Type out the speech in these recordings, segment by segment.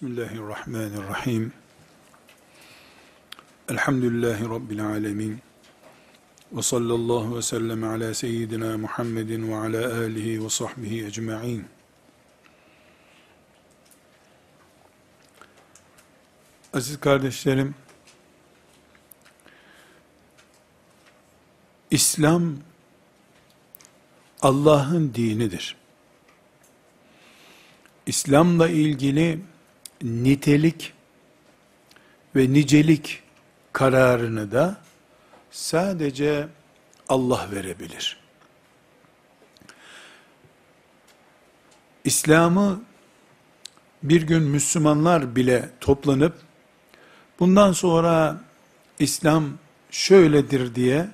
Bismillahirrahmanirrahim. Elhamdülillahi Rabbil alemin. Ve sallallahu ve sellem ala seyyidina Muhammedin ve ala alihi ve sahbihi ecma'in. Aziz kardeşlerim, İslam Allah'ın dinidir. İslam'la ilgili nitelik ve nicelik kararını da sadece Allah verebilir. İslam'ı bir gün Müslümanlar bile toplanıp bundan sonra İslam şöyledir diye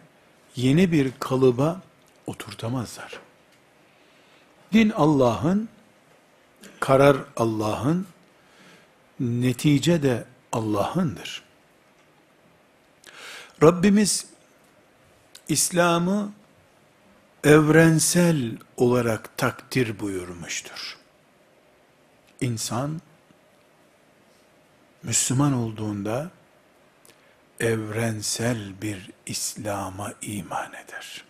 yeni bir kalıba oturtamazlar. Din Allah'ın, karar Allah'ın, netice de Allah'ındır. Rabbimiz İslam'ı evrensel olarak takdir buyurmuştur. İnsan Müslüman olduğunda evrensel bir İslam'a iman eder.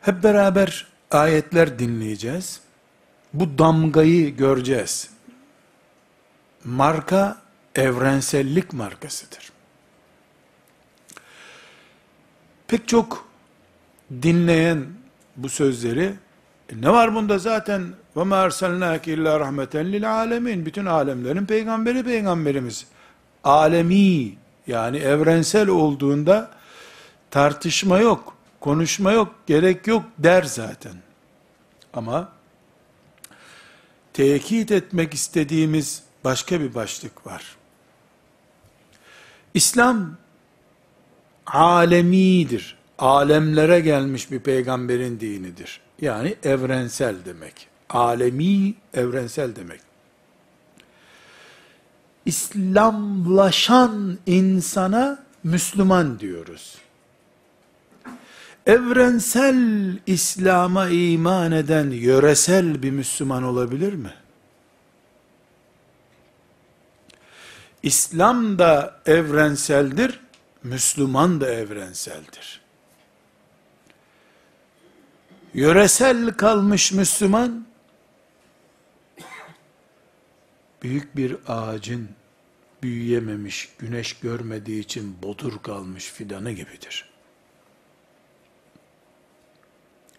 Hep beraber ayetler dinleyeceğiz. Bu damgayı göreceğiz. Marka evrensellik markasıdır. Pek çok dinleyen bu sözleri e ne var bunda zaten ve ma erselnake illa rahmeten lil alemin bütün alemlerin peygamberi peygamberimiz alemi yani evrensel olduğunda tartışma yok konuşma yok, gerek yok der zaten. Ama tekit etmek istediğimiz başka bir başlık var. İslam alemidir. Alemlere gelmiş bir peygamberin dinidir. Yani evrensel demek. Alemi, evrensel demek. İslamlaşan insana Müslüman diyoruz evrensel İslam'a iman eden yöresel bir Müslüman olabilir mi? İslam da evrenseldir, Müslüman da evrenseldir. Yöresel kalmış Müslüman, büyük bir ağacın büyüyememiş, güneş görmediği için bodur kalmış fidanı gibidir.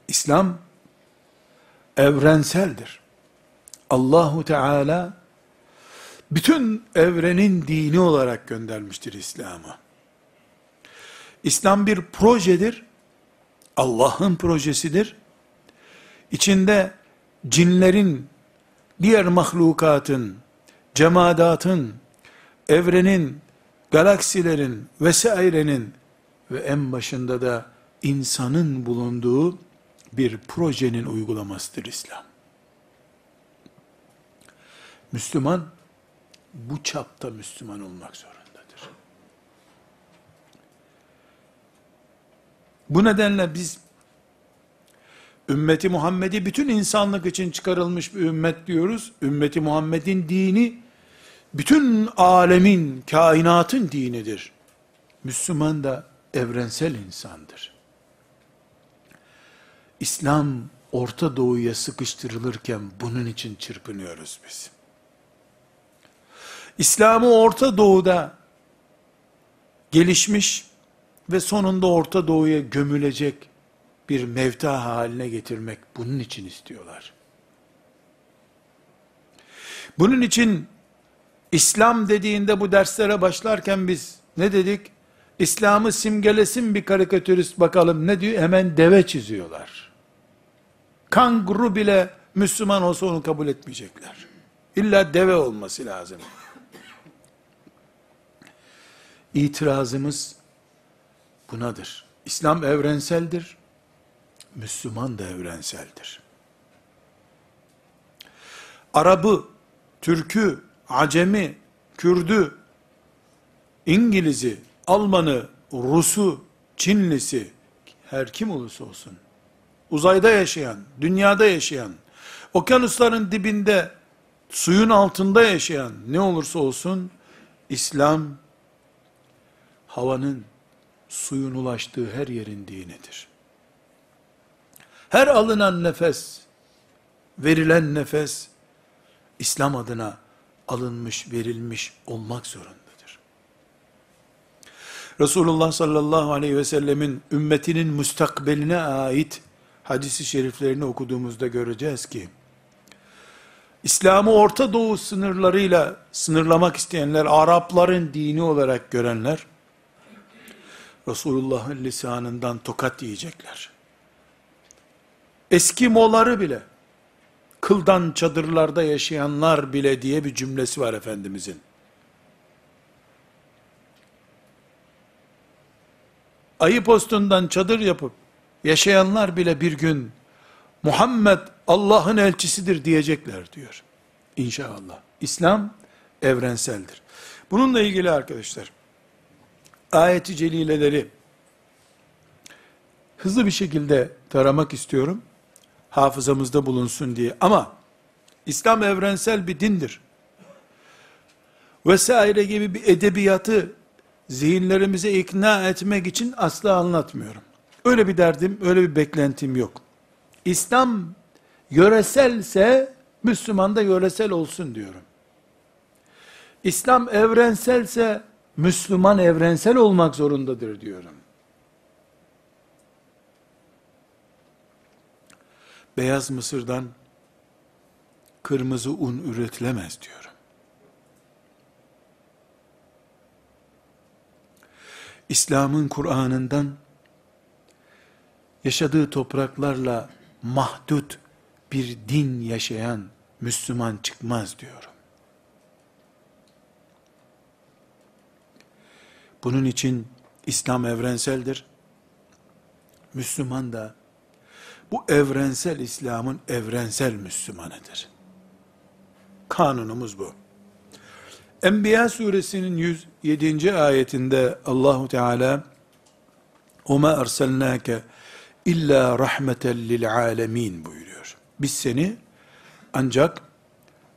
İslam evrenseldir. Allahu Teala bütün evrenin dini olarak göndermiştir İslam'ı. İslam bir projedir. Allah'ın projesidir. İçinde cinlerin, diğer mahlukatın, cemadatın, evrenin, galaksilerin vesairenin ve en başında da insanın bulunduğu bir projenin uygulamasıdır İslam. Müslüman bu çapta Müslüman olmak zorundadır. Bu nedenle biz ümmeti Muhammed'i bütün insanlık için çıkarılmış bir ümmet diyoruz. Ümmeti Muhammed'in dini bütün alemin, kainatın dinidir. Müslüman da evrensel insandır. İslam Orta Doğu'ya sıkıştırılırken bunun için çırpınıyoruz biz. İslam'ı Orta Doğu'da gelişmiş ve sonunda Orta Doğu'ya gömülecek bir mevta haline getirmek bunun için istiyorlar. Bunun için İslam dediğinde bu derslere başlarken biz ne dedik? İslam'ı simgelesin bir karikatürist bakalım ne diyor? Hemen deve çiziyorlar. Kanguru bile Müslüman olsa onu kabul etmeyecekler. İlla deve olması lazım. İtirazımız bunadır. İslam evrenseldir. Müslüman da evrenseldir. Arabı, Türk'ü, Acemi, Kürdü, İngiliz'i, Alman'ı, Rus'u, Çinlisi, her kim olursa olsun, uzayda yaşayan, dünyada yaşayan, Okyanusların dibinde, suyun altında yaşayan ne olursa olsun, İslam, havanın, suyun ulaştığı her yerin dinidir. Her alınan nefes, verilen nefes, İslam adına alınmış, verilmiş olmak zorundadır. Resulullah sallallahu aleyhi ve sellemin ümmetinin müstakbeline ait hadisi şeriflerini okuduğumuzda göreceğiz ki, İslam'ı Orta Doğu sınırlarıyla sınırlamak isteyenler, Arapların dini olarak görenler, Resulullah'ın lisanından tokat yiyecekler. Eskimoları bile, kıldan çadırlarda yaşayanlar bile diye bir cümlesi var Efendimizin. Ayı postundan çadır yapıp, yaşayanlar bile bir gün, Muhammed Allah'ın elçisidir diyecekler diyor. İnşallah. İslam evrenseldir. Bununla ilgili arkadaşlar, ayeti celileleri hızlı bir şekilde taramak istiyorum. Hafızamızda bulunsun diye. Ama İslam evrensel bir dindir. Vesaire gibi bir edebiyatı zihinlerimize ikna etmek için asla anlatmıyorum. Öyle bir derdim, öyle bir beklentim yok. İslam yöreselse Müslüman da yöresel olsun diyorum. İslam evrenselse Müslüman evrensel olmak zorundadır diyorum. Beyaz mısırdan kırmızı un üretilemez diyorum. İslam'ın Kur'an'ından yaşadığı topraklarla mahdut bir din yaşayan Müslüman çıkmaz diyorum. Bunun için İslam evrenseldir. Müslüman da bu evrensel İslam'ın evrensel Müslümanıdır. Kanunumuz bu. Enbiya suresinin 107. ayetinde Allahu Teala "Oma erselnake illa rahmeten lil alemin" buyuruyor. Biz seni ancak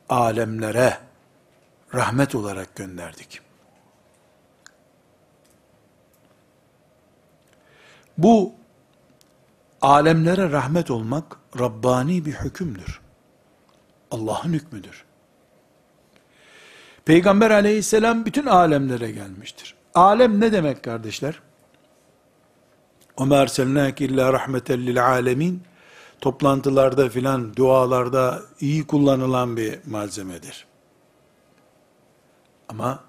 alemlere rahmet olarak gönderdik. Bu alemlere rahmet olmak Rabbani bir hükümdür. Allah'ın hükmüdür. Peygamber aleyhisselam bütün alemlere gelmiştir. Alem ne demek kardeşler? وَمَا اَرْسَلْنَاكِ اِلَّا رَحْمَةً لِلْعَالَمِينَ Toplantılarda filan, dualarda iyi kullanılan bir malzemedir. Ama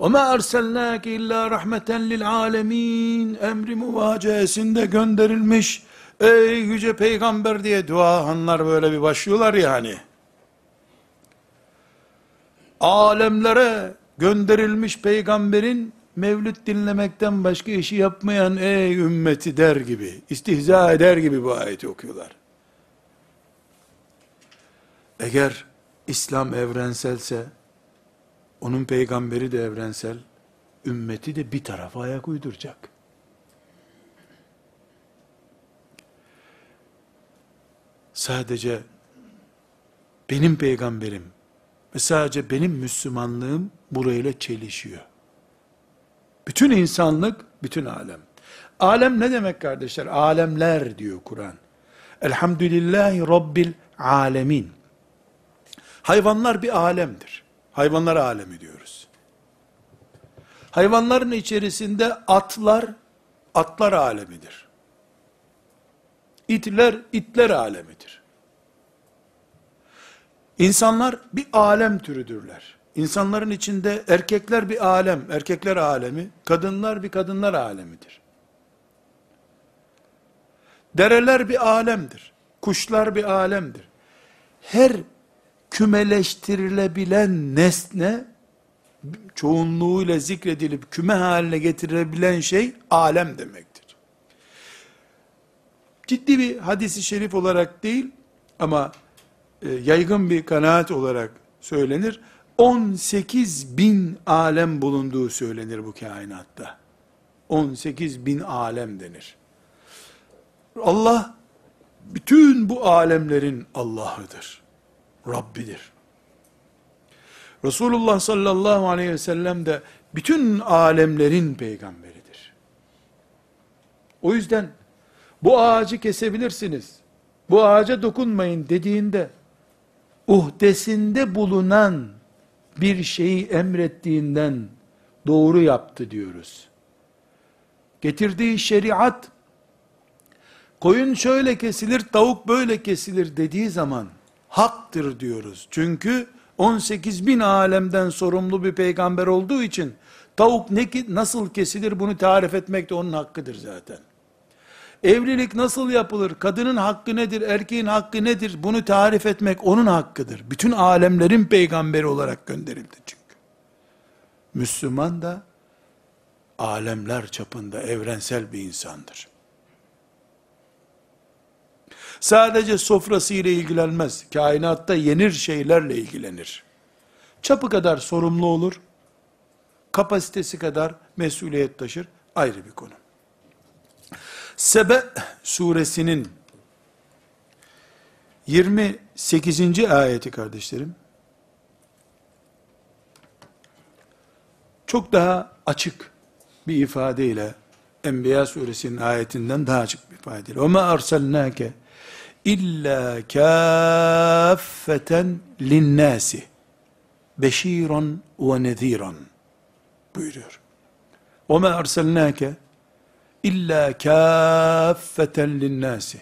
وَمَا اَرْسَلْنَاكِ اِلَّا رَحْمَةً لِلْعَالَمِينَ emri muvacesinde gönderilmiş, ey yüce peygamber diye duahanlar böyle bir başlıyorlar yani. Alemlere gönderilmiş peygamberin mevlüt dinlemekten başka işi yapmayan ey ümmeti der gibi, istihza eder gibi bu ayeti okuyorlar. Eğer İslam evrenselse, onun peygamberi de evrensel, ümmeti de bir tarafa ayak uyduracak. Sadece benim peygamberim ve sadece benim Müslümanlığım burayla çelişiyor. Bütün insanlık, bütün alem. Alem ne demek kardeşler? Alemler diyor Kur'an. Elhamdülillahi Rabbil alemin. Hayvanlar bir alemdir. Hayvanlar alemi diyoruz. Hayvanların içerisinde atlar, atlar alemidir. İtler, itler alemidir. İnsanlar bir alem türüdürler. İnsanların içinde erkekler bir alem, erkekler alemi, kadınlar bir kadınlar alemidir. Dereler bir alemdir. Kuşlar bir alemdir. Her kümeleştirilebilen nesne, çoğunluğuyla zikredilip küme haline getirilebilen şey, alem demektir. Ciddi bir hadisi şerif olarak değil, ama e, yaygın bir kanaat olarak söylenir. 18 bin alem bulunduğu söylenir bu kainatta. 18 bin alem denir. Allah bütün bu alemlerin Allah'ıdır. Rabbidir. Resulullah sallallahu aleyhi ve sellem de bütün alemlerin peygamberidir. O yüzden bu ağacı kesebilirsiniz. Bu ağaca dokunmayın dediğinde uhdesinde bulunan bir şeyi emrettiğinden doğru yaptı diyoruz. Getirdiği şeriat koyun şöyle kesilir, tavuk böyle kesilir dediği zaman haktır diyoruz. Çünkü 18 bin alemden sorumlu bir peygamber olduğu için tavuk ne nasıl kesilir bunu tarif etmek de onun hakkıdır zaten. Evlilik nasıl yapılır? Kadının hakkı nedir? Erkeğin hakkı nedir? Bunu tarif etmek onun hakkıdır. Bütün alemlerin peygamberi olarak gönderildi çünkü. Müslüman da alemler çapında evrensel bir insandır. Sadece sofrası ile ilgilenmez. Kainatta yenir şeylerle ilgilenir. Çapı kadar sorumlu olur. Kapasitesi kadar mesuliyet taşır. Ayrı bir konu. Sebe suresinin 28. ayeti kardeşlerim, çok daha açık bir ifadeyle, Enbiya suresinin ayetinden daha açık bir ifadeyle, وَمَا أَرْسَلْنَاكَ illa kâffeten linnâsi beşîran ve nezîran buyuruyor. وَمَا أَرْسَلْنَاكَ illa kâffeten linnâsi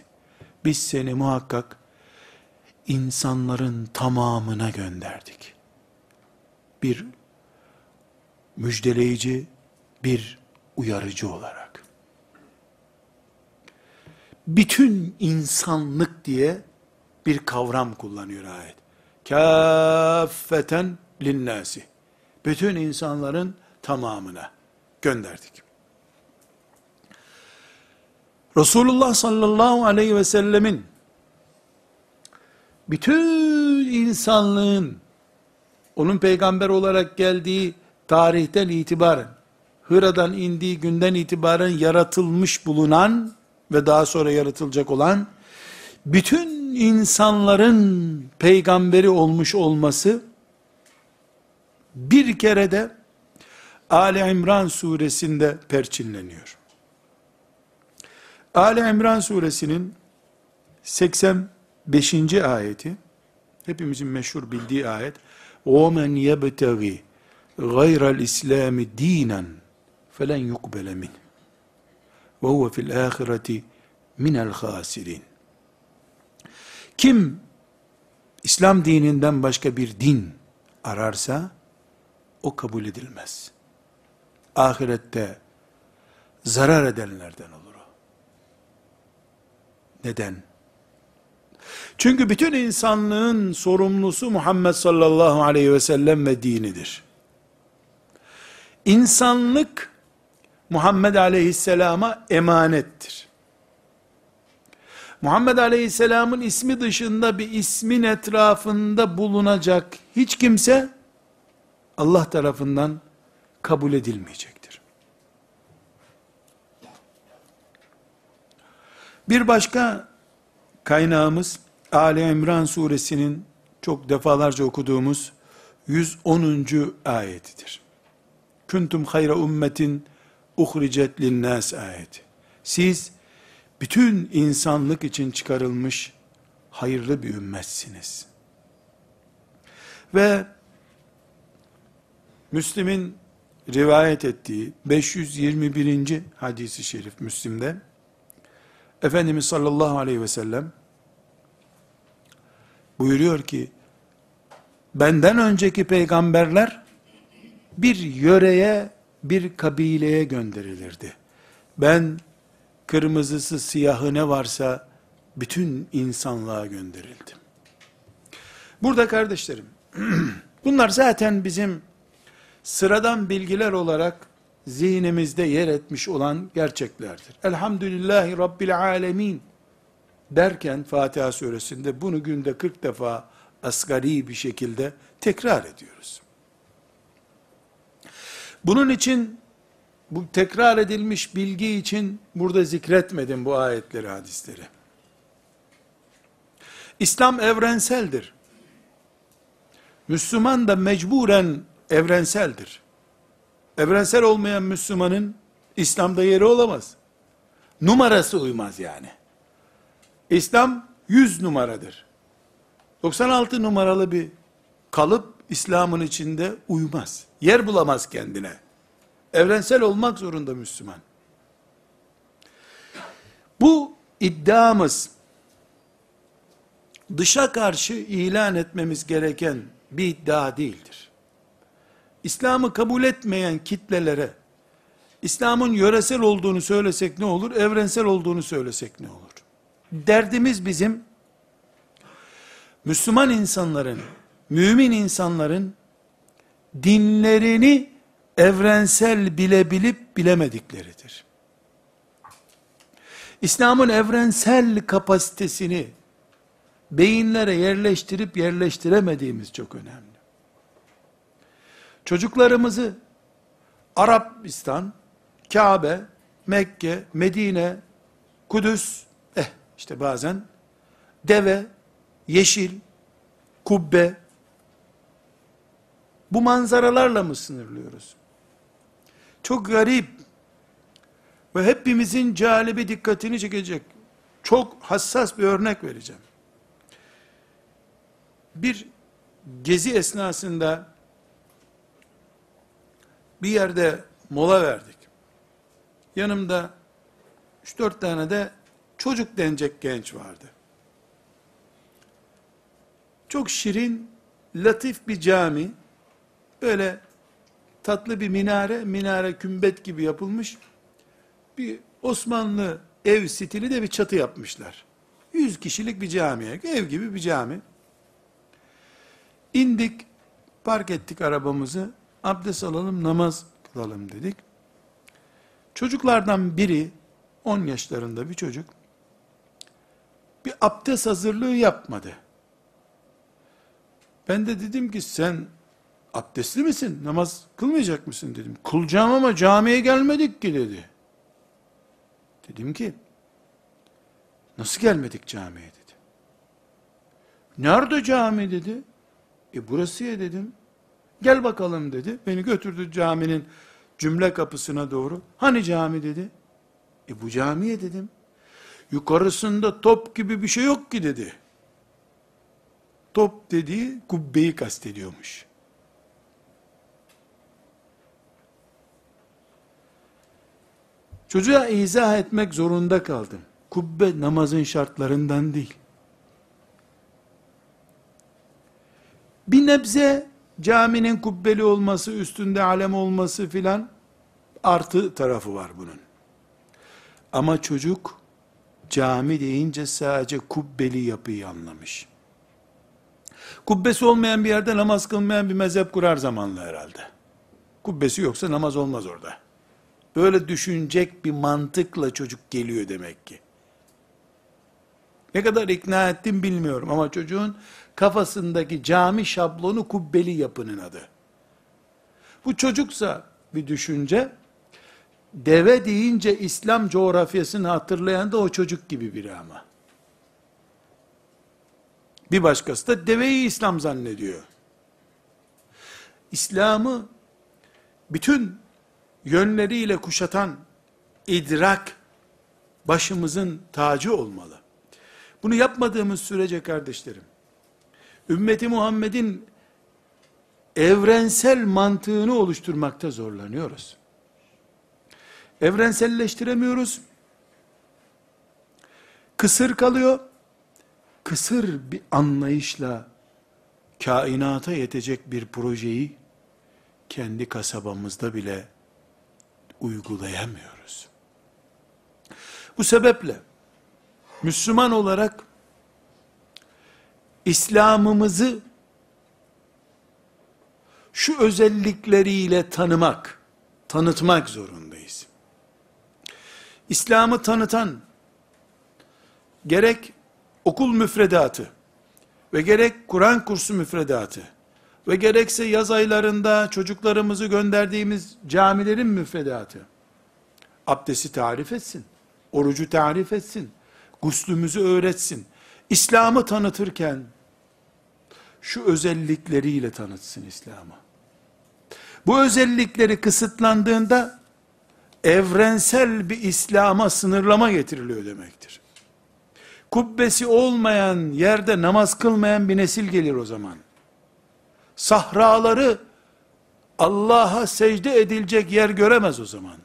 biz seni muhakkak insanların tamamına gönderdik. Bir müjdeleyici, bir uyarıcı olarak bütün insanlık diye bir kavram kullanıyor ayet. Kâffeten linnâsi. Bütün insanların tamamına gönderdik. Resulullah sallallahu aleyhi ve sellemin bütün insanlığın onun peygamber olarak geldiği tarihten itibaren Hıra'dan indiği günden itibaren yaratılmış bulunan ve daha sonra yaratılacak olan bütün insanların peygamberi olmuş olması bir kere de Ali İmran suresinde perçinleniyor. Ali İmran suresinin 85. ayeti hepimizin meşhur bildiği ayet وَمَنْ يَبْتَغِي غَيْرَ الْاِسْلَامِ دِينًا فَلَنْ يُقْبَلَ مِنْهِ ve huve fil ahireti minel hasirin. Kim İslam dininden başka bir din ararsa o kabul edilmez. Ahirette zarar edenlerden olur o. Neden? Çünkü bütün insanlığın sorumlusu Muhammed sallallahu aleyhi ve sellem ve dinidir. İnsanlık Muhammed Aleyhisselam'a emanettir. Muhammed Aleyhisselam'ın ismi dışında bir ismin etrafında bulunacak hiç kimse Allah tarafından kabul edilmeyecektir. Bir başka kaynağımız Ali İmran suresinin çok defalarca okuduğumuz 110. ayetidir. Kuntum hayra ummetin uhricet linnas ayeti. Siz bütün insanlık için çıkarılmış hayırlı bir ümmetsiniz. Ve Müslim'in rivayet ettiği 521. hadisi şerif Müslim'de Efendimiz sallallahu aleyhi ve sellem buyuruyor ki benden önceki peygamberler bir yöreye bir kabileye gönderilirdi. Ben kırmızısı siyahı ne varsa bütün insanlığa gönderildim. Burada kardeşlerim, bunlar zaten bizim sıradan bilgiler olarak zihnimizde yer etmiş olan gerçeklerdir. Elhamdülillahi Rabbil Alemin derken Fatiha suresinde bunu günde 40 defa asgari bir şekilde tekrar ediyoruz. Bunun için bu tekrar edilmiş bilgi için burada zikretmedim bu ayetleri, hadisleri. İslam evrenseldir. Müslüman da mecburen evrenseldir. Evrensel olmayan Müslümanın İslam'da yeri olamaz. Numarası uymaz yani. İslam 100 numaradır. 96 numaralı bir kalıp İslam'ın içinde uymaz. Yer bulamaz kendine. Evrensel olmak zorunda Müslüman. Bu iddiamız dışa karşı ilan etmemiz gereken bir iddia değildir. İslam'ı kabul etmeyen kitlelere İslam'ın yöresel olduğunu söylesek ne olur, evrensel olduğunu söylesek ne olur? Derdimiz bizim Müslüman insanların, mümin insanların dinlerini evrensel bilebilip bilemedikleridir. İslam'ın evrensel kapasitesini beyinlere yerleştirip yerleştiremediğimiz çok önemli. Çocuklarımızı Arabistan, Kabe, Mekke, Medine, Kudüs, eh işte bazen deve, yeşil, kubbe, bu manzaralarla mı sınırlıyoruz? Çok garip ve hepimizin calibi dikkatini çekecek. Çok hassas bir örnek vereceğim. Bir gezi esnasında bir yerde mola verdik. Yanımda 3-4 tane de çocuk denecek genç vardı. Çok şirin, latif bir cami, böyle tatlı bir minare, minare kümbet gibi yapılmış, bir Osmanlı ev stili de bir çatı yapmışlar. 100 kişilik bir camiye, ev gibi bir cami. İndik, park ettik arabamızı, abdest alalım, namaz kılalım dedik. Çocuklardan biri, 10 yaşlarında bir çocuk, bir abdest hazırlığı yapmadı. Ben de dedim ki sen abdestli misin? Namaz kılmayacak mısın dedim. Kılacağım ama camiye gelmedik ki dedi. Dedim ki nasıl gelmedik camiye dedi. Nerede cami dedi. E burası ya dedim. Gel bakalım dedi. Beni götürdü caminin cümle kapısına doğru. Hani cami dedi. E bu camiye dedim. Yukarısında top gibi bir şey yok ki dedi. Top dediği kubbeyi kastediyormuş. Çocuğa izah etmek zorunda kaldım. Kubbe namazın şartlarından değil. Bir nebze caminin kubbeli olması, üstünde alem olması filan artı tarafı var bunun. Ama çocuk cami deyince sadece kubbeli yapıyı anlamış. Kubbesi olmayan bir yerde namaz kılmayan bir mezhep kurar zamanla herhalde. Kubbesi yoksa namaz olmaz orada. Böyle düşünecek bir mantıkla çocuk geliyor demek ki. Ne kadar ikna ettim bilmiyorum ama çocuğun kafasındaki cami şablonu kubbeli yapının adı. Bu çocuksa bir düşünce, deve deyince İslam coğrafyasını hatırlayan da o çocuk gibi biri ama. Bir başkası da deveyi İslam zannediyor. İslam'ı bütün yönleriyle kuşatan idrak başımızın tacı olmalı. Bunu yapmadığımız sürece kardeşlerim, ümmeti Muhammed'in evrensel mantığını oluşturmakta zorlanıyoruz. Evrenselleştiremiyoruz. Kısır kalıyor. Kısır bir anlayışla kainata yetecek bir projeyi kendi kasabamızda bile uygulayamıyoruz. Bu sebeple Müslüman olarak İslam'ımızı şu özellikleriyle tanımak, tanıtmak zorundayız. İslam'ı tanıtan gerek okul müfredatı ve gerek Kur'an kursu müfredatı ve gerekse yaz aylarında çocuklarımızı gönderdiğimiz camilerin müfredatı, abdesti tarif etsin, orucu tarif etsin, guslümüzü öğretsin, İslam'ı tanıtırken, şu özellikleriyle tanıtsın İslam'ı. Bu özellikleri kısıtlandığında, evrensel bir İslam'a sınırlama getiriliyor demektir. Kubbesi olmayan, yerde namaz kılmayan bir nesil gelir o zaman. Sahraları, Allah'a secde edilecek yer göremez o zaman.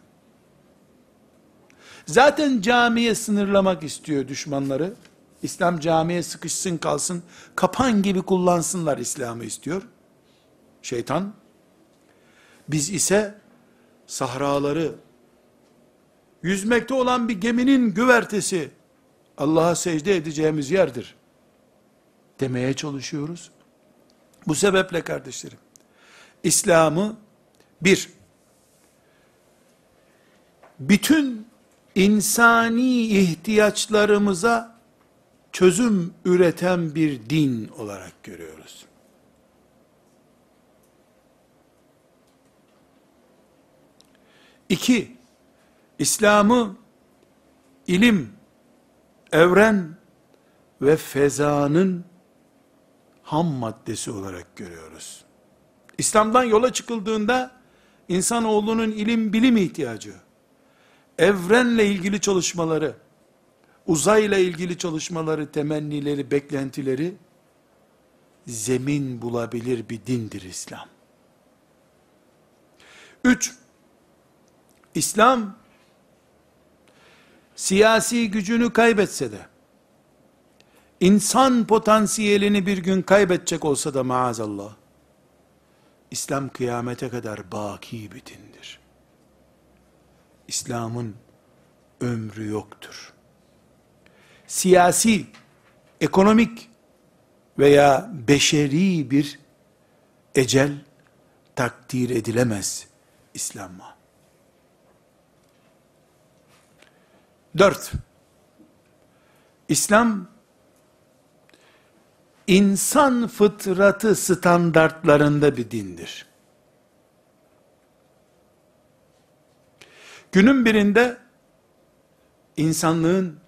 Zaten camiye sınırlamak istiyor düşmanları. İslam camiye sıkışsın kalsın, kapan gibi kullansınlar İslam'ı istiyor. Şeytan. Biz ise sahraları, yüzmekte olan bir geminin güvertesi, Allah'a secde edeceğimiz yerdir. Demeye çalışıyoruz. Bu sebeple kardeşlerim, İslam'ı bir, bütün insani ihtiyaçlarımıza çözüm üreten bir din olarak görüyoruz. İki, İslam'ı ilim, evren ve fezanın ham maddesi olarak görüyoruz. İslam'dan yola çıkıldığında insanoğlunun ilim bilim ihtiyacı, evrenle ilgili çalışmaları, uzayla ilgili çalışmaları, temennileri, beklentileri zemin bulabilir bir dindir İslam. Üç, İslam siyasi gücünü kaybetse de, insan potansiyelini bir gün kaybedecek olsa da maazallah, İslam kıyamete kadar baki bir dindir. İslam'ın ömrü yoktur. Siyasi, ekonomik veya beşeri bir ecel takdir edilemez İslam'a. Dört, İslam, insan fıtratı standartlarında bir dindir. Günün birinde, insanlığın,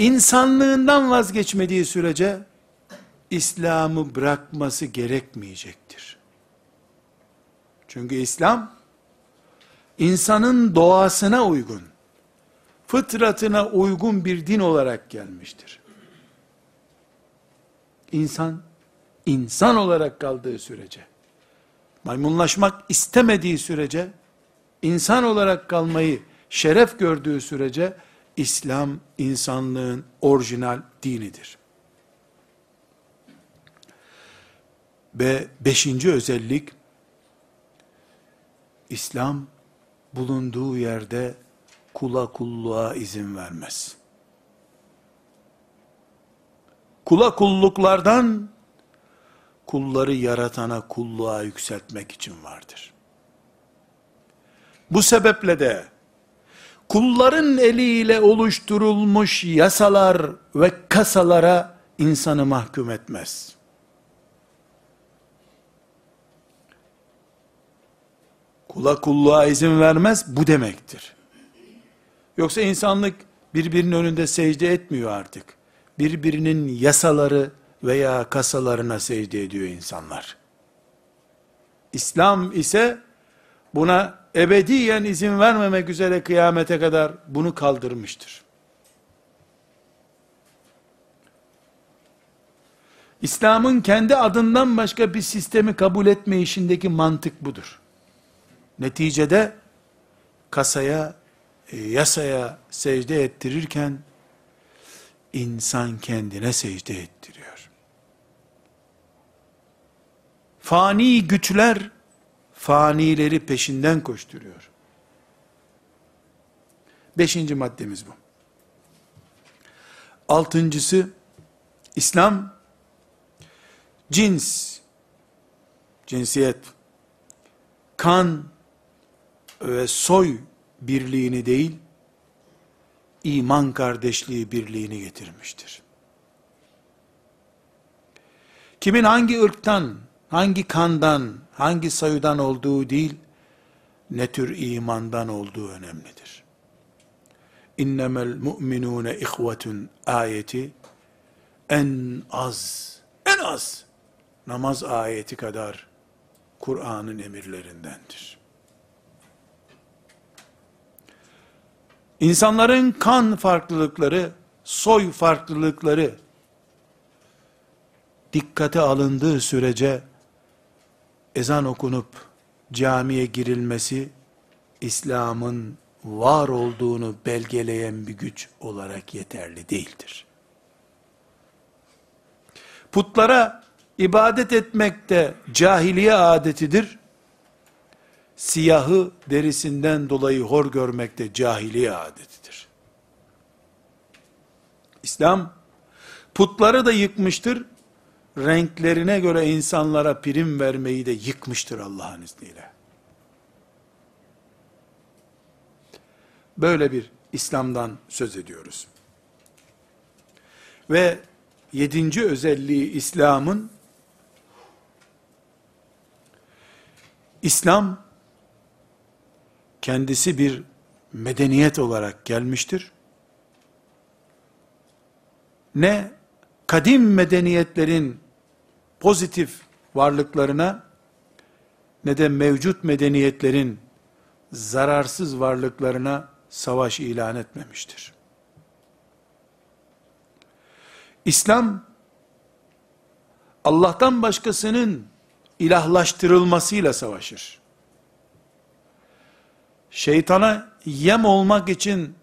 insanlığından vazgeçmediği sürece, İslam'ı bırakması gerekmeyecektir. Çünkü İslam, insanın doğasına uygun, fıtratına uygun bir din olarak gelmiştir. İnsan, insan olarak kaldığı sürece, maymunlaşmak istemediği sürece, insan olarak kalmayı şeref gördüğü sürece, İslam insanlığın orijinal dinidir. Ve beşinci özellik, İslam bulunduğu yerde kula kulluğa izin vermez. Kula kulluklardan kulları yaratana kulluğa yükseltmek için vardır. Bu sebeple de kulların eliyle oluşturulmuş yasalar ve kasalara insanı mahkum etmez. Kula kulluğa izin vermez bu demektir. Yoksa insanlık birbirinin önünde secde etmiyor artık. Birbirinin yasaları veya kasalarına secde ediyor insanlar. İslam ise buna ebediyen izin vermemek üzere kıyamete kadar bunu kaldırmıştır. İslam'ın kendi adından başka bir sistemi kabul etme işindeki mantık budur. Neticede kasaya e, yasaya secde ettirirken, insan kendine secde ettiriyor. Fani güçler, fanileri peşinden koşturuyor. Beşinci maddemiz bu. Altıncısı, İslam, cins, cinsiyet, kan ve soy birliğini değil, iman kardeşliği birliğini getirmiştir. Kimin hangi ırktan, hangi kandan, hangi sayıdan olduğu değil, ne tür imandan olduğu önemlidir. İnnemel mu'minune ihvetun ayeti en az, en az namaz ayeti kadar Kur'an'ın emirlerindendir. İnsanların kan farklılıkları, soy farklılıkları dikkate alındığı sürece ezan okunup camiye girilmesi İslam'ın var olduğunu belgeleyen bir güç olarak yeterli değildir. Putlara ibadet etmek de cahiliye adetidir. Siyahı derisinden dolayı hor görmek de cahiliye adetidir. İslam putları da yıkmıştır. Renklerine göre insanlara prim vermeyi de yıkmıştır Allah'ın izniyle. Böyle bir İslam'dan söz ediyoruz. Ve yedinci özelliği İslam'ın İslam kendisi bir medeniyet olarak gelmiştir. Ne kadim medeniyetlerin pozitif varlıklarına ne de mevcut medeniyetlerin zararsız varlıklarına savaş ilan etmemiştir. İslam Allah'tan başkasının ilahlaştırılmasıyla savaşır. Şeytana yem olmak için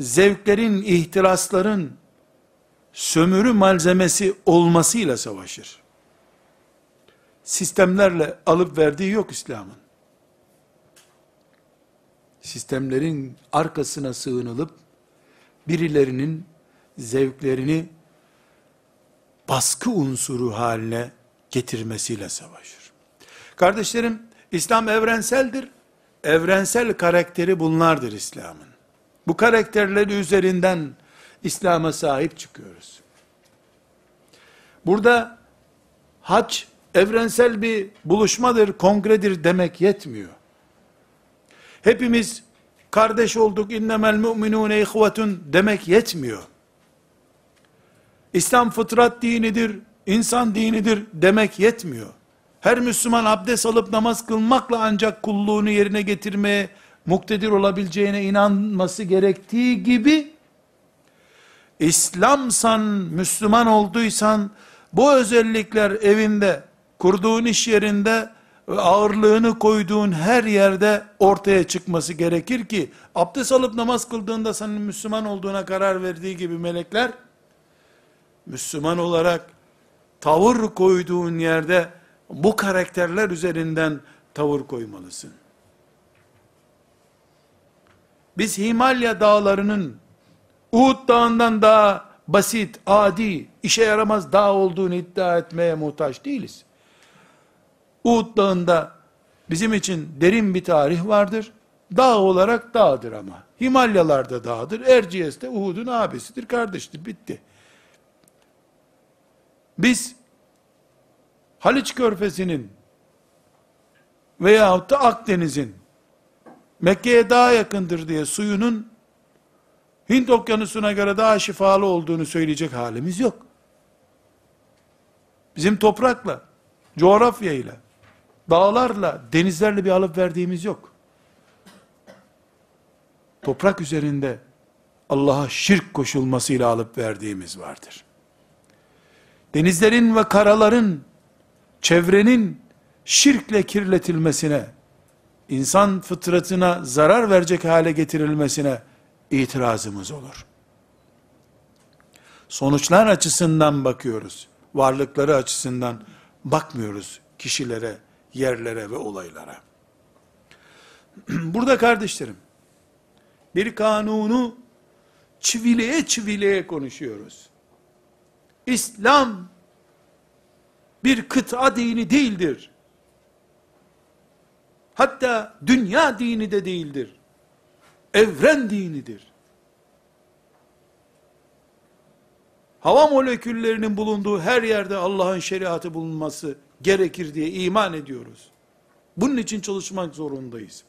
zevklerin, ihtirasların sömürü malzemesi olmasıyla savaşır. Sistemlerle alıp verdiği yok İslam'ın. Sistemlerin arkasına sığınılıp birilerinin zevklerini baskı unsuru haline getirmesiyle savaşır. Kardeşlerim, İslam evrenseldir. Evrensel karakteri bunlardır İslam'ın. Bu karakterleri üzerinden İslam'a sahip çıkıyoruz. Burada hac evrensel bir buluşmadır, kongredir demek yetmiyor. Hepimiz kardeş olduk, innemel mu'minune ihvetun demek yetmiyor. İslam fıtrat dinidir, insan dinidir demek yetmiyor. Her Müslüman abdest alıp namaz kılmakla ancak kulluğunu yerine getirmeye muktedir olabileceğine inanması gerektiği gibi, İslamsan, Müslüman olduysan, bu özellikler evinde, kurduğun iş yerinde, ağırlığını koyduğun her yerde ortaya çıkması gerekir ki, abdest alıp namaz kıldığında senin Müslüman olduğuna karar verdiği gibi melekler, Müslüman olarak tavır koyduğun yerde bu karakterler üzerinden tavır koymalısın. Biz Himalya dağlarının Uhud dağından daha basit, adi, işe yaramaz dağ olduğunu iddia etmeye muhtaç değiliz. Uhud dağında bizim için derin bir tarih vardır. Dağ olarak dağdır ama. Himalyalarda dağdır. Erciyes de Uhud'un abisidir, kardeştir. Bitti. Biz Haliç Körfezi'nin veyahut da Akdeniz'in Mekke'ye daha yakındır diye suyunun Hint okyanusuna göre daha şifalı olduğunu söyleyecek halimiz yok. Bizim toprakla, coğrafyayla, dağlarla, denizlerle bir alıp verdiğimiz yok. Toprak üzerinde Allah'a şirk koşulmasıyla alıp verdiğimiz vardır. Denizlerin ve karaların çevrenin şirkle kirletilmesine, insan fıtratına zarar verecek hale getirilmesine itirazımız olur. Sonuçlar açısından bakıyoruz. Varlıkları açısından bakmıyoruz kişilere, yerlere ve olaylara. Burada kardeşlerim, bir kanunu çivileye çivileye konuşuyoruz. İslam bir kıta dini değildir. Hatta dünya dini de değildir. Evren dinidir. Hava moleküllerinin bulunduğu her yerde Allah'ın şeriatı bulunması gerekir diye iman ediyoruz. Bunun için çalışmak zorundayız.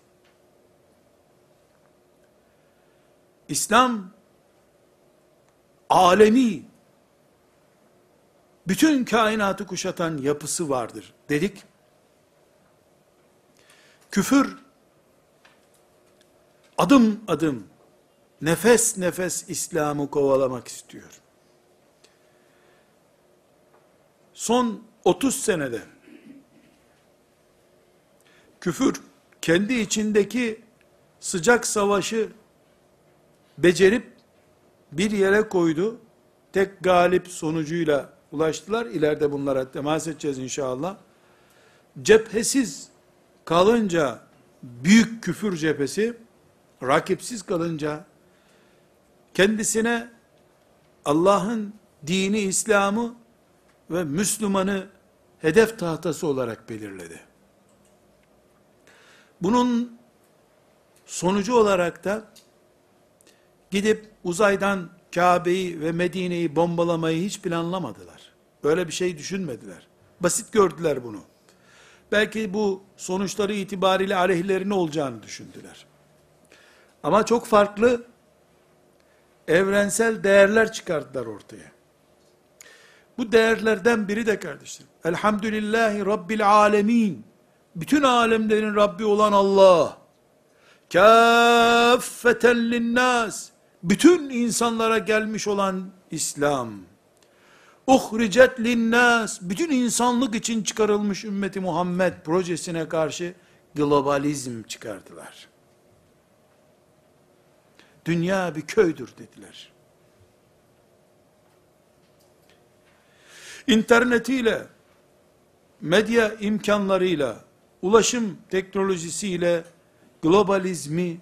İslam alemi bütün kainatı kuşatan yapısı vardır dedik. Küfür adım adım nefes nefes İslam'ı kovalamak istiyor. Son 30 senede küfür kendi içindeki sıcak savaşı becerip bir yere koydu. Tek galip sonucuyla ulaştılar. İleride bunlara temas edeceğiz inşallah. Cephesiz kalınca büyük küfür cephesi, rakipsiz kalınca kendisine Allah'ın dini İslam'ı ve Müslümanı hedef tahtası olarak belirledi. Bunun sonucu olarak da gidip uzaydan Kabe'yi ve Medine'yi bombalamayı hiç planlamadılar. Böyle bir şey düşünmediler. Basit gördüler bunu. Belki bu sonuçları itibariyle aleyhlerine olacağını düşündüler. Ama çok farklı evrensel değerler çıkarttılar ortaya. Bu değerlerden biri de kardeşlerim. Elhamdülillahi Rabbil alemin. Bütün alemlerin Rabbi olan Allah. Kâffeten linnas. Bütün insanlara gelmiş olan İslam. Uhricet linnas. Bütün insanlık için çıkarılmış ümmeti Muhammed projesine karşı globalizm çıkardılar. Dünya bir köydür dediler. İnternetiyle, medya imkanlarıyla, ulaşım teknolojisiyle globalizmi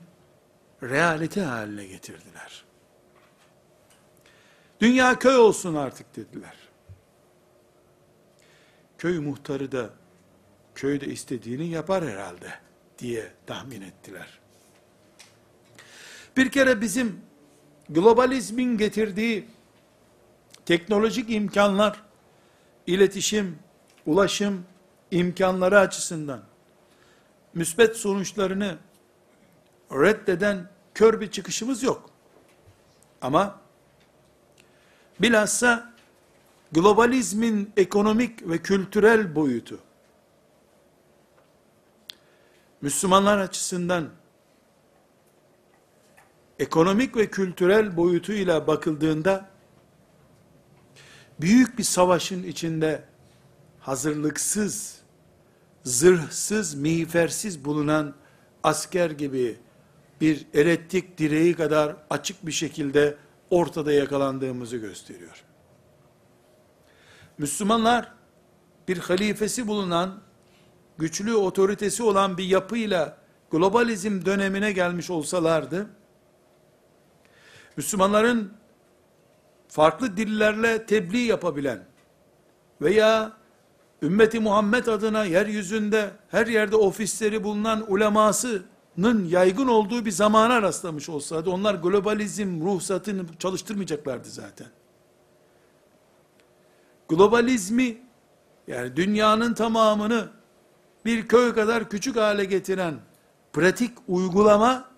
realite haline getirdiler. Dünya köy olsun artık dediler. Köy muhtarı da köyde istediğini yapar herhalde diye tahmin ettiler. Bir kere bizim globalizmin getirdiği teknolojik imkanlar, iletişim, ulaşım imkanları açısından müsbet sonuçlarını reddeden kör bir çıkışımız yok. Ama bilhassa globalizmin ekonomik ve kültürel boyutu Müslümanlar açısından ekonomik ve kültürel boyutuyla bakıldığında büyük bir savaşın içinde hazırlıksız, zırhsız, miğfersiz bulunan asker gibi bir elektrik direği kadar açık bir şekilde ortada yakalandığımızı gösteriyor. Müslümanlar bir halifesi bulunan, güçlü otoritesi olan bir yapıyla globalizm dönemine gelmiş olsalardı, Müslümanların farklı dillerle tebliğ yapabilen veya ümmeti Muhammed adına yeryüzünde her yerde ofisleri bulunan ulemasının yaygın olduğu bir zamana rastlamış olsaydı onlar globalizm ruhsatını çalıştırmayacaklardı zaten. Globalizmi yani dünyanın tamamını bir köy kadar küçük hale getiren pratik uygulama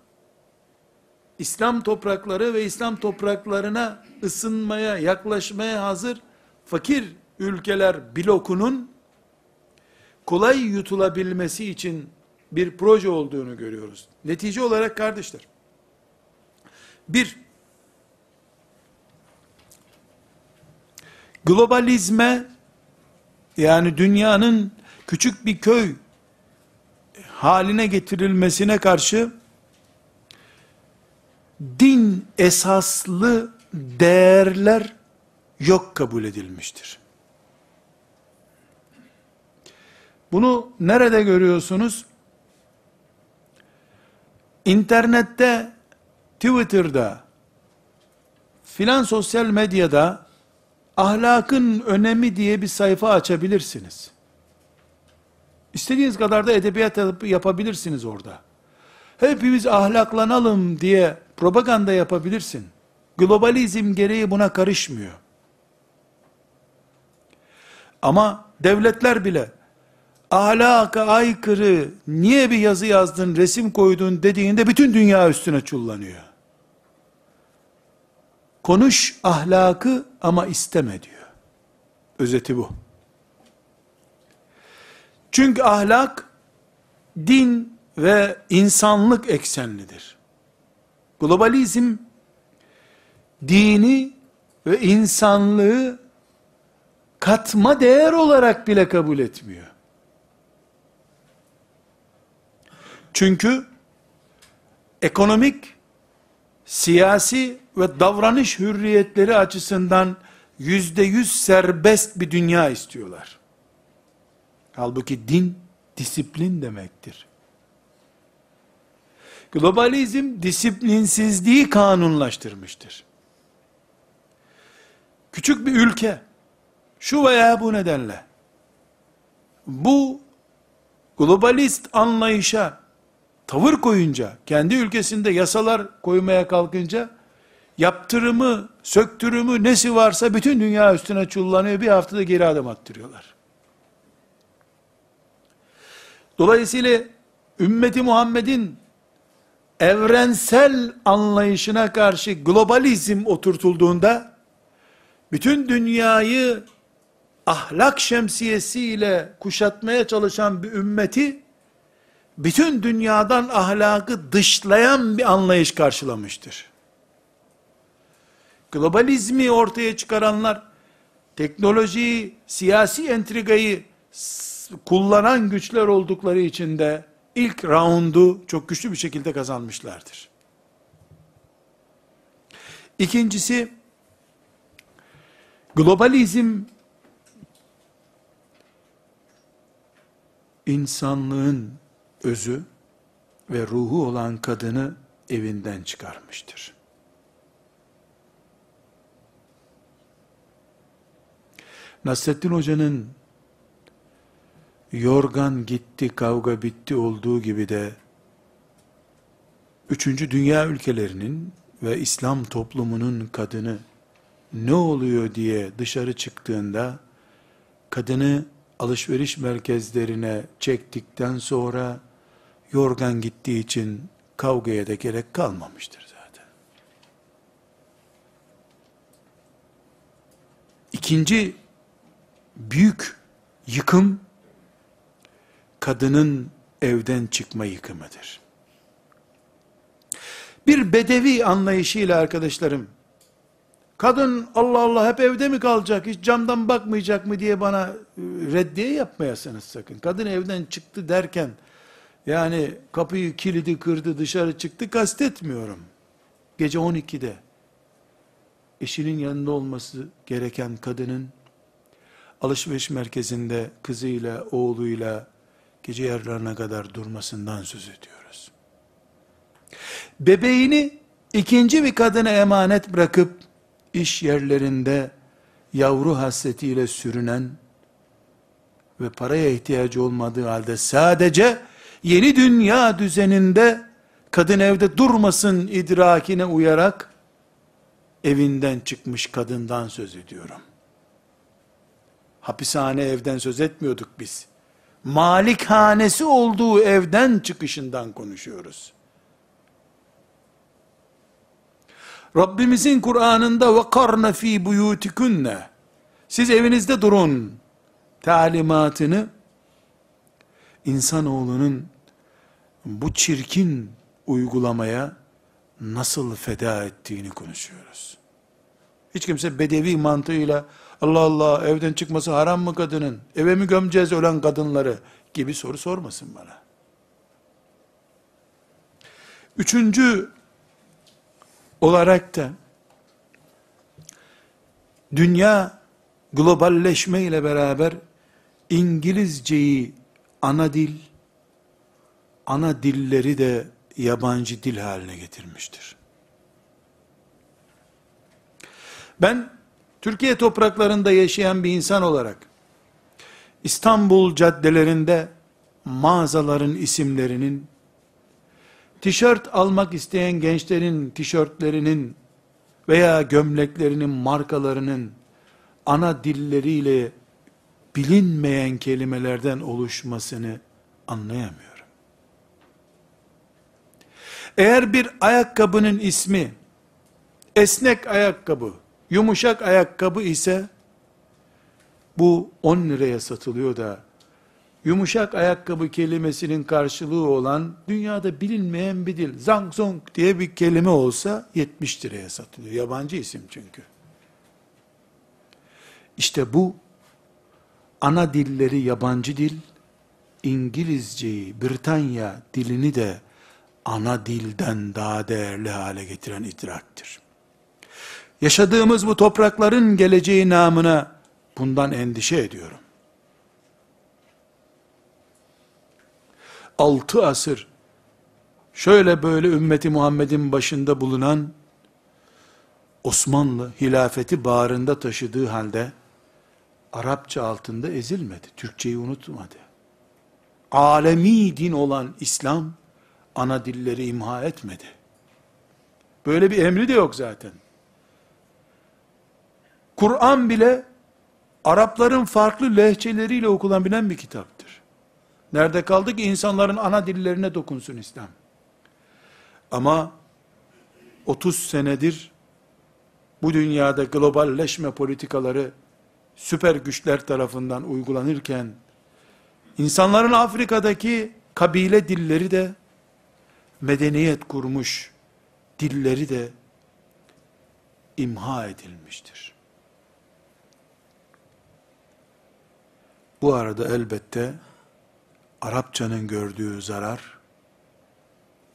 İslam toprakları ve İslam topraklarına ısınmaya, yaklaşmaya hazır fakir ülkeler blokunun kolay yutulabilmesi için bir proje olduğunu görüyoruz. Netice olarak kardeşler, bir, globalizme, yani dünyanın küçük bir köy haline getirilmesine karşı, din esaslı değerler yok kabul edilmiştir. Bunu nerede görüyorsunuz? İnternette, Twitter'da, filan sosyal medyada ahlakın önemi diye bir sayfa açabilirsiniz. İstediğiniz kadar da edebiyat yapabilirsiniz orada. Hepimiz ahlaklanalım diye propaganda yapabilirsin. Globalizm gereği buna karışmıyor. Ama devletler bile ahlaka aykırı niye bir yazı yazdın, resim koydun dediğinde bütün dünya üstüne çullanıyor. Konuş ahlakı ama isteme diyor. özeti bu. Çünkü ahlak din ve insanlık eksenlidir. Globalizm dini ve insanlığı katma değer olarak bile kabul etmiyor. Çünkü ekonomik, siyasi ve davranış hürriyetleri açısından yüzde yüz serbest bir dünya istiyorlar. Halbuki din disiplin demektir. Globalizm disiplinsizliği kanunlaştırmıştır. Küçük bir ülke şu veya bu nedenle bu globalist anlayışa tavır koyunca, kendi ülkesinde yasalar koymaya kalkınca, yaptırımı, söktürümü, nesi varsa bütün dünya üstüne çullanıyor, bir haftada geri adım attırıyorlar. Dolayısıyla ümmeti Muhammed'in evrensel anlayışına karşı globalizm oturtulduğunda, bütün dünyayı ahlak şemsiyesiyle kuşatmaya çalışan bir ümmeti, bütün dünyadan ahlakı dışlayan bir anlayış karşılamıştır. Globalizmi ortaya çıkaranlar, teknolojiyi, siyasi entrigayı kullanan güçler oldukları için de ilk raundu çok güçlü bir şekilde kazanmışlardır. İkincisi, globalizm insanlığın özü ve ruhu olan kadını evinden çıkarmıştır. Nasrettin Hoca'nın yorgan gitti, kavga bitti olduğu gibi de üçüncü dünya ülkelerinin ve İslam toplumunun kadını ne oluyor diye dışarı çıktığında kadını alışveriş merkezlerine çektikten sonra yorgan gittiği için kavgaya da gerek kalmamıştır zaten. İkinci büyük yıkım kadının evden çıkma yıkımıdır. Bir bedevi anlayışıyla arkadaşlarım, kadın Allah Allah hep evde mi kalacak, hiç camdan bakmayacak mı diye bana e, reddiye yapmayasınız sakın. Kadın evden çıktı derken, yani kapıyı kilidi kırdı dışarı çıktı kastetmiyorum. Gece 12'de, eşinin yanında olması gereken kadının, alışveriş merkezinde kızıyla, oğluyla, gece yarılarına kadar durmasından söz ediyoruz. Bebeğini ikinci bir kadına emanet bırakıp iş yerlerinde yavru hasretiyle sürünen ve paraya ihtiyacı olmadığı halde sadece yeni dünya düzeninde kadın evde durmasın idrakine uyarak evinden çıkmış kadından söz ediyorum. Hapishane evden söz etmiyorduk biz malikhanesi olduğu evden çıkışından konuşuyoruz. Rabbimizin Kur'an'ında ve karne fi buyutikunne siz evinizde durun talimatını insanoğlunun bu çirkin uygulamaya nasıl feda ettiğini konuşuyoruz. Hiç kimse bedevi mantığıyla Allah Allah evden çıkması haram mı kadının? Eve mi gömeceğiz ölen kadınları? Gibi soru sormasın bana. Üçüncü olarak da dünya globalleşme ile beraber İngilizceyi ana dil, ana dilleri de yabancı dil haline getirmiştir. Ben Türkiye topraklarında yaşayan bir insan olarak İstanbul caddelerinde mağazaların isimlerinin tişört almak isteyen gençlerin tişörtlerinin veya gömleklerinin markalarının ana dilleriyle bilinmeyen kelimelerden oluşmasını anlayamıyorum. Eğer bir ayakkabının ismi esnek ayakkabı yumuşak ayakkabı ise bu 10 liraya satılıyor da yumuşak ayakkabı kelimesinin karşılığı olan dünyada bilinmeyen bir dil, zang zong diye bir kelime olsa 70 liraya satılıyor. Yabancı isim çünkü. İşte bu ana dilleri yabancı dil, İngilizceyi, Britanya dilini de ana dilden daha değerli hale getiren idraktır. Yaşadığımız bu toprakların geleceği namına bundan endişe ediyorum. Altı asır şöyle böyle ümmeti Muhammed'in başında bulunan Osmanlı hilafeti bağrında taşıdığı halde Arapça altında ezilmedi. Türkçeyi unutmadı. Alemi din olan İslam ana dilleri imha etmedi. Böyle bir emri de yok zaten. Kur'an bile Arapların farklı lehçeleriyle okunabilen bir kitaptır. Nerede kaldı ki insanların ana dillerine dokunsun İslam. Ama 30 senedir bu dünyada globalleşme politikaları süper güçler tarafından uygulanırken insanların Afrika'daki kabile dilleri de medeniyet kurmuş dilleri de imha edilmiştir. Bu arada elbette Arapçanın gördüğü zarar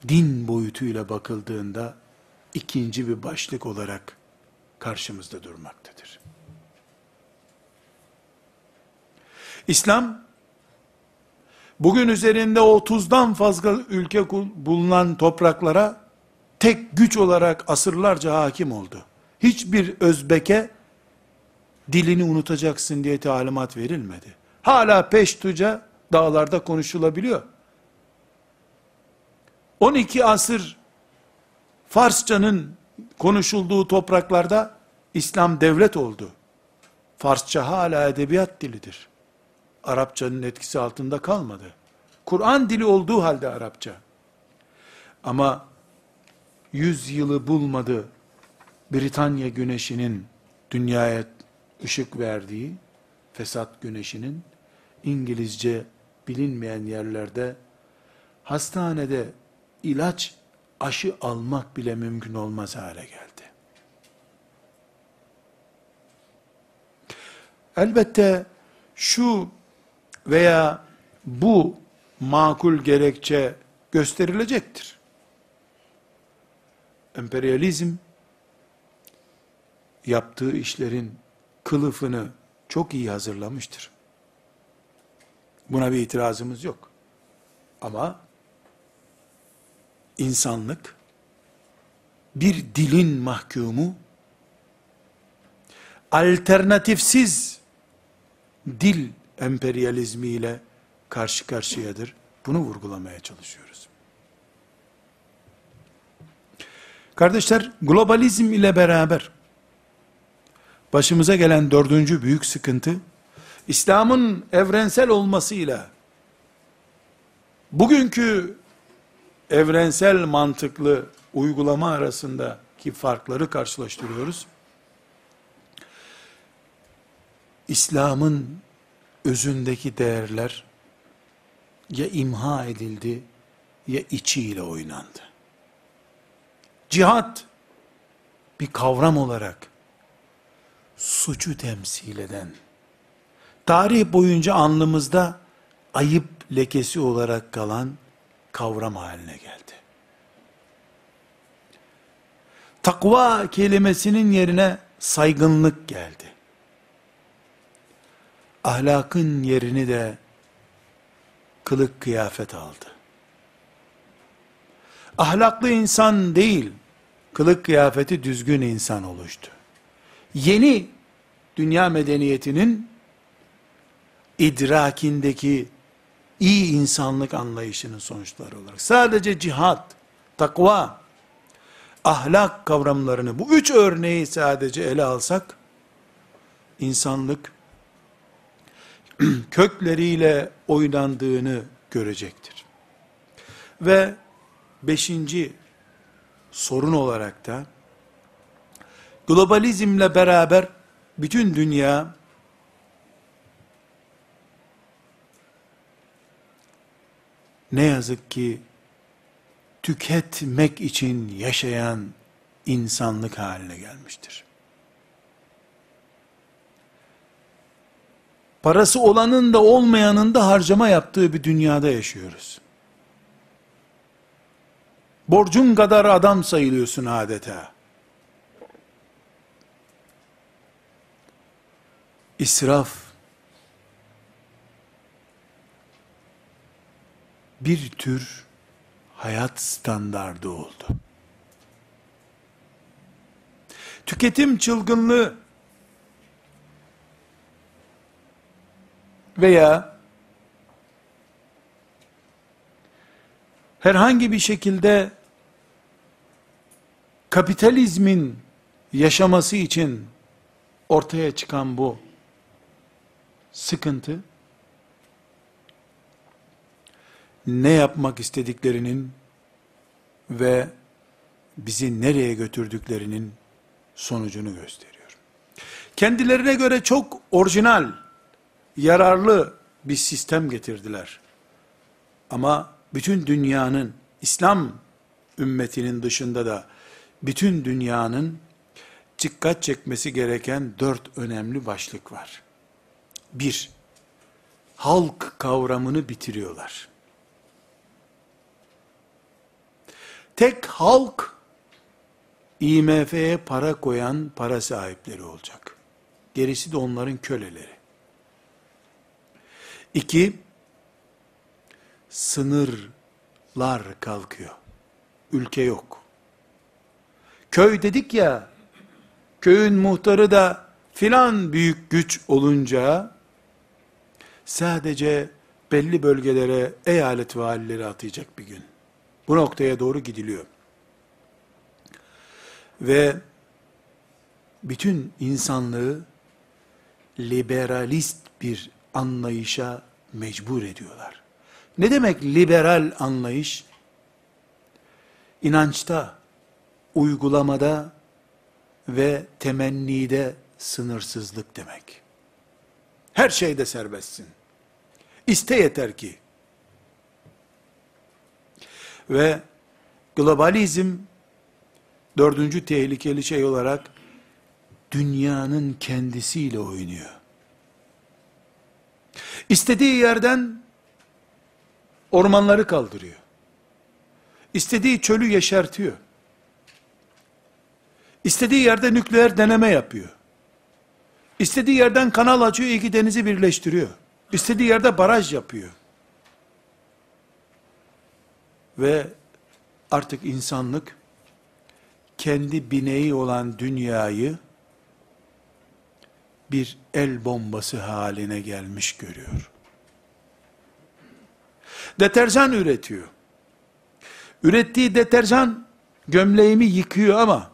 din boyutuyla bakıldığında ikinci bir başlık olarak karşımızda durmaktadır. İslam bugün üzerinde 30'dan fazla ülke bulunan topraklara tek güç olarak asırlarca hakim oldu. Hiçbir Özbek'e dilini unutacaksın diye talimat verilmedi. Hala peştuca dağlarda konuşulabiliyor. 12 asır Farsçanın konuşulduğu topraklarda İslam devlet oldu. Farsça hala edebiyat dilidir. Arapçanın etkisi altında kalmadı. Kur'an dili olduğu halde Arapça. Ama yüz yılı bulmadı Britanya güneşinin dünyaya ışık verdiği, fesat güneşinin İngilizce bilinmeyen yerlerde hastanede ilaç aşı almak bile mümkün olmaz hale geldi. Elbette şu veya bu makul gerekçe gösterilecektir. Emperyalizm yaptığı işlerin kılıfını çok iyi hazırlamıştır. Buna bir itirazımız yok. Ama insanlık bir dilin mahkumu alternatifsiz dil emperyalizmiyle karşı karşıyadır. Bunu vurgulamaya çalışıyoruz. Kardeşler, globalizm ile beraber başımıza gelen dördüncü büyük sıkıntı, İslam'ın evrensel olmasıyla bugünkü evrensel mantıklı uygulama arasındaki farkları karşılaştırıyoruz. İslam'ın özündeki değerler ya imha edildi ya içiyle oynandı. Cihat bir kavram olarak suçu temsil eden, tarih boyunca alnımızda ayıp lekesi olarak kalan kavram haline geldi. Takva kelimesinin yerine saygınlık geldi. Ahlakın yerini de kılık kıyafet aldı. Ahlaklı insan değil, kılık kıyafeti düzgün insan oluştu. Yeni dünya medeniyetinin idrakindeki iyi insanlık anlayışının sonuçları olarak. Sadece cihat, takva, ahlak kavramlarını bu üç örneği sadece ele alsak, insanlık kökleriyle oynandığını görecektir. Ve beşinci sorun olarak da globalizmle beraber bütün dünya ne yazık ki tüketmek için yaşayan insanlık haline gelmiştir. Parası olanın da olmayanın da harcama yaptığı bir dünyada yaşıyoruz. Borcun kadar adam sayılıyorsun adeta. İsraf bir tür hayat standardı oldu. Tüketim çılgınlığı veya herhangi bir şekilde kapitalizmin yaşaması için ortaya çıkan bu sıkıntı ne yapmak istediklerinin ve bizi nereye götürdüklerinin sonucunu gösteriyor. Kendilerine göre çok orijinal, yararlı bir sistem getirdiler. Ama bütün dünyanın, İslam ümmetinin dışında da bütün dünyanın dikkat çekmesi gereken dört önemli başlık var. Bir, halk kavramını bitiriyorlar. Tek halk, IMF'ye para koyan para sahipleri olacak. Gerisi de onların köleleri. İki, sınırlar kalkıyor. Ülke yok. Köy dedik ya, köyün muhtarı da filan büyük güç olunca, sadece belli bölgelere eyalet valileri atayacak bir gün. Bu noktaya doğru gidiliyor. Ve bütün insanlığı liberalist bir anlayışa mecbur ediyorlar. Ne demek liberal anlayış? İnançta, uygulamada ve temennide sınırsızlık demek. Her şeyde serbestsin. İste yeter ki. Ve globalizm dördüncü tehlikeli şey olarak dünyanın kendisiyle oynuyor. İstediği yerden ormanları kaldırıyor. İstediği çölü yeşertiyor. İstediği yerde nükleer deneme yapıyor. İstediği yerden kanal açıyor, iki denizi birleştiriyor. İstediği yerde baraj yapıyor. Ve artık insanlık kendi bineği olan dünyayı bir el bombası haline gelmiş görüyor. Deterjan üretiyor. Ürettiği deterjan gömleğimi yıkıyor ama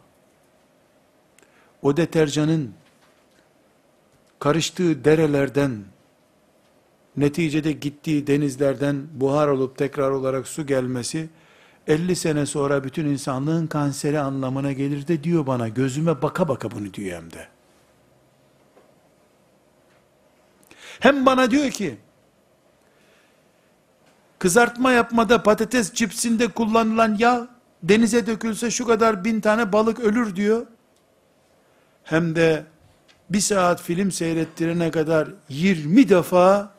o deterjanın karıştığı derelerden neticede gittiği denizlerden buhar olup tekrar olarak su gelmesi 50 sene sonra bütün insanlığın kanseri anlamına gelir de diyor bana gözüme baka baka bunu diyor hem de. Hem bana diyor ki, kızartma yapmada patates cipsinde kullanılan yağ, denize dökülse şu kadar bin tane balık ölür diyor. Hem de bir saat film seyrettirene kadar 20 defa,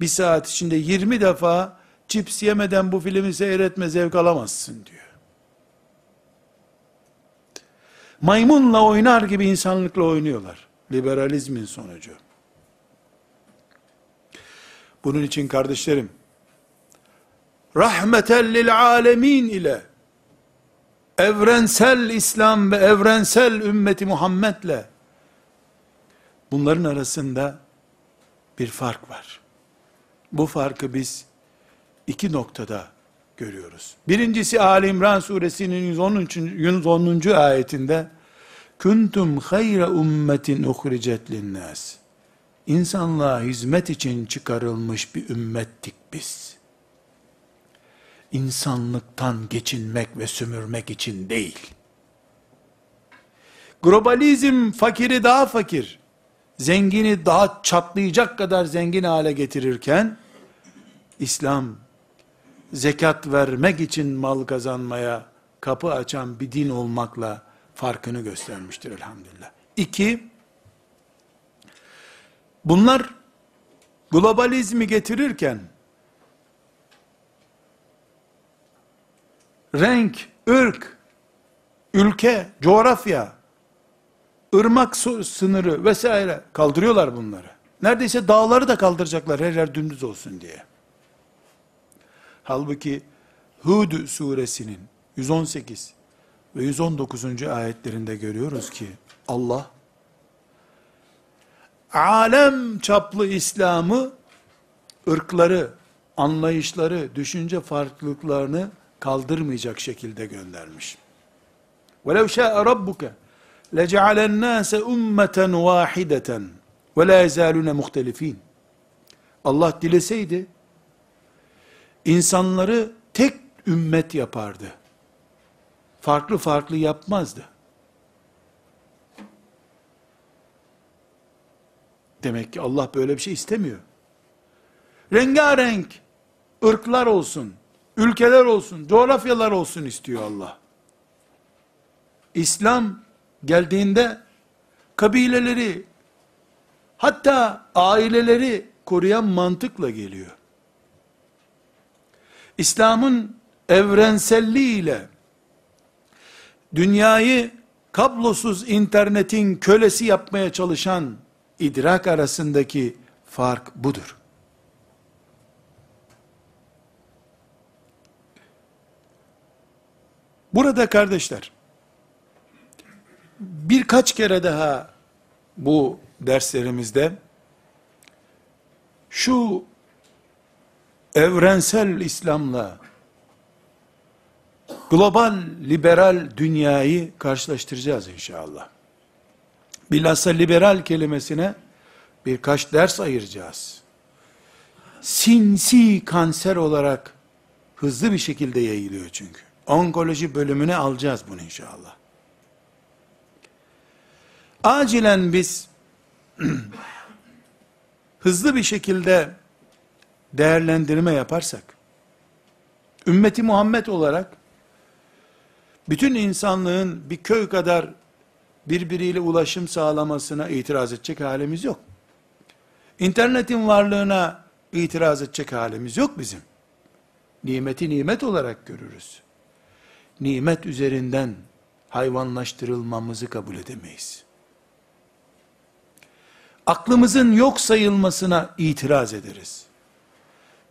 bir saat içinde 20 defa cips yemeden bu filmi seyretme zevk alamazsın diyor. Maymunla oynar gibi insanlıkla oynuyorlar. Liberalizmin sonucu. Bunun için kardeşlerim, rahmeten lil alemin ile, evrensel İslam ve evrensel ümmeti Muhammed'le, bunların arasında bir fark var. Bu farkı biz iki noktada görüyoruz. Birincisi Ali İmran suresinin 110. 110. ayetinde, Kuntum hayra ummetin uhricet linnas insanlığa hizmet için çıkarılmış bir ümmettik biz. İnsanlıktan geçinmek ve sömürmek için değil. Globalizm fakiri daha fakir, zengini daha çatlayacak kadar zengin hale getirirken, İslam zekat vermek için mal kazanmaya kapı açan bir din olmakla farkını göstermiştir elhamdülillah. İki, bunlar globalizmi getirirken renk, ırk, ülke, coğrafya, ırmak sınırı vesaire kaldırıyorlar bunları. Neredeyse dağları da kaldıracaklar her yer dümdüz olsun diye. Halbuki Hud suresinin 118 ve 119. ayetlerinde görüyoruz ki Allah alem çaplı İslam'ı ırkları, anlayışları, düşünce farklılıklarını kaldırmayacak şekilde göndermiş. وَلَوْ شَاءَ رَبُّكَ لَجَعَلَ النَّاسَ اُمَّةً وَاحِدَةً وَلَا يَزَالُونَ مُخْتَلِف۪ينَ Allah dileseydi, insanları tek ümmet yapardı. Farklı farklı yapmazdı. Demek ki Allah böyle bir şey istemiyor. Rengarenk ırklar olsun, ülkeler olsun, coğrafyalar olsun istiyor Allah. İslam geldiğinde kabileleri, hatta aileleri koruyan mantıkla geliyor. İslam'ın evrenselliğiyle dünyayı kablosuz internetin kölesi yapmaya çalışan idrak arasındaki fark budur. Burada kardeşler, birkaç kere daha bu derslerimizde şu evrensel İslam'la global liberal dünyayı karşılaştıracağız inşallah. Bilhassa liberal kelimesine birkaç ders ayıracağız. Sinsi kanser olarak hızlı bir şekilde yayılıyor çünkü. Onkoloji bölümüne alacağız bunu inşallah. Acilen biz hızlı bir şekilde değerlendirme yaparsak, ümmeti Muhammed olarak, bütün insanlığın bir köy kadar birbiriyle ulaşım sağlamasına itiraz edecek halimiz yok. İnternetin varlığına itiraz edecek halimiz yok bizim. Nimeti nimet olarak görürüz. Nimet üzerinden hayvanlaştırılmamızı kabul edemeyiz. Aklımızın yok sayılmasına itiraz ederiz.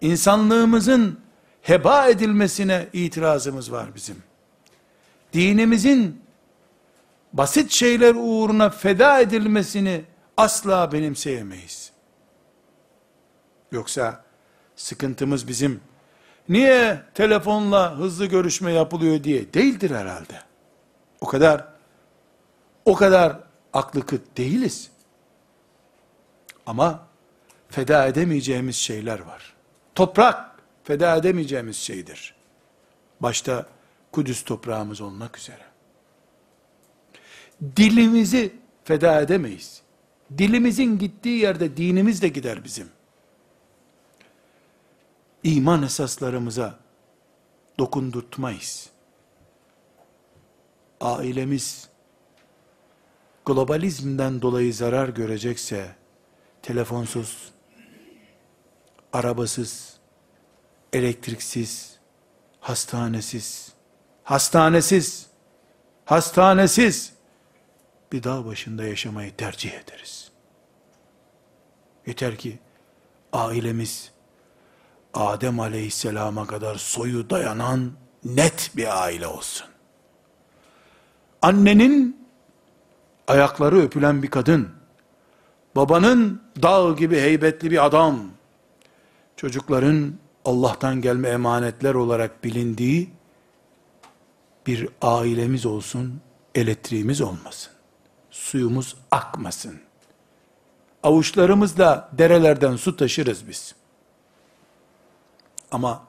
İnsanlığımızın heba edilmesine itirazımız var bizim. Dinimizin basit şeyler uğruna feda edilmesini asla benimseyemeyiz. Yoksa sıkıntımız bizim niye telefonla hızlı görüşme yapılıyor diye değildir herhalde. O kadar o kadar aklı kıt değiliz. Ama feda edemeyeceğimiz şeyler var. Toprak feda edemeyeceğimiz şeydir. Başta Kudüs toprağımız olmak üzere. Dilimizi feda edemeyiz. Dilimizin gittiği yerde dinimiz de gider bizim. İman esaslarımıza dokundurtmayız. Ailemiz globalizmden dolayı zarar görecekse telefonsuz, arabasız, elektriksiz, hastanesiz, hastanesiz, hastanesiz bir dağ başında yaşamayı tercih ederiz. Yeter ki ailemiz Adem aleyhisselama kadar soyu dayanan net bir aile olsun. Annenin ayakları öpülen bir kadın, babanın dağ gibi heybetli bir adam, çocukların Allah'tan gelme emanetler olarak bilindiği bir ailemiz olsun, elektriğimiz olmasın. Suyumuz akmasın. Avuçlarımızla derelerden su taşırız biz. Ama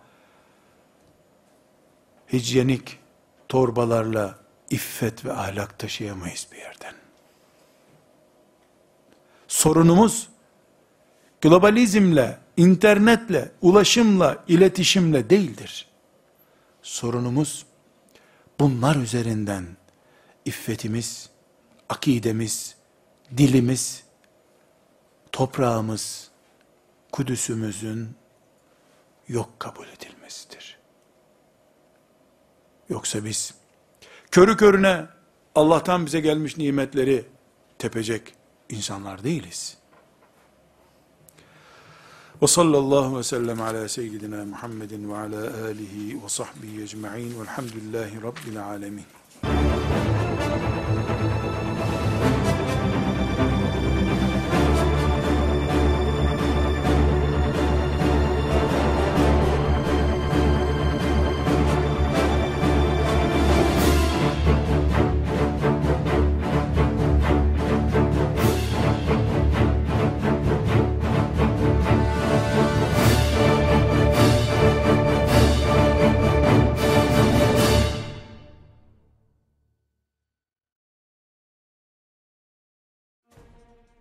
hijyenik torbalarla iffet ve ahlak taşıyamayız bir yerden. Sorunumuz globalizmle internetle, ulaşımla, iletişimle değildir. Sorunumuz bunlar üzerinden iffetimiz, akidemiz, dilimiz, toprağımız, Kudüs'ümüzün yok kabul edilmesidir. Yoksa biz körü körüne Allah'tan bize gelmiş nimetleri tepecek insanlar değiliz. Ve sallallahu ve sellem ala seyyidina Muhammedin ve ala alihi ve sahbihi ecma'in velhamdülillahi rabbil alemin.